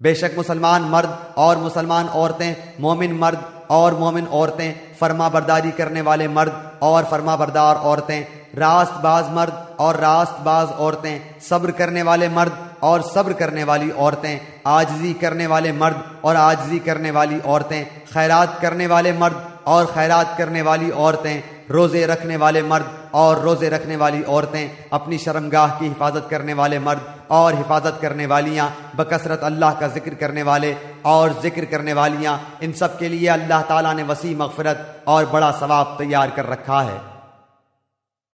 بے شک مسلمان مرد اور مسلمان عورتیں، مومن مرد اور مومن عورتیں، فرما برداری کرنے والے مرد اور فرما بردار عورتیں، راست باز مرد اور راست باز عورتیں، صبر کرنے والے مرد اور صبر کرنے والی عورتیں آجزی کرنے والے مرد اور آجزی کرنے والی عورتیں، خیرات کرنے والے مرد اور خیرات کرنے والی عورتیں روزے رکھنے والے مرد اور روزے رکھنے والی عورتیں اپنی شرمگاہ کی حفاظت کرنے والے مرد اور حفاظت کرنے والیاں، بکثرت اللہ کا ذکر کرنے والے اور ذکر کرنے والیاں، ان سب کے لیے اللہ تعالیٰ نے وسیع مغفرت اور بڑا ثواب تیار کر رکھا ہے۔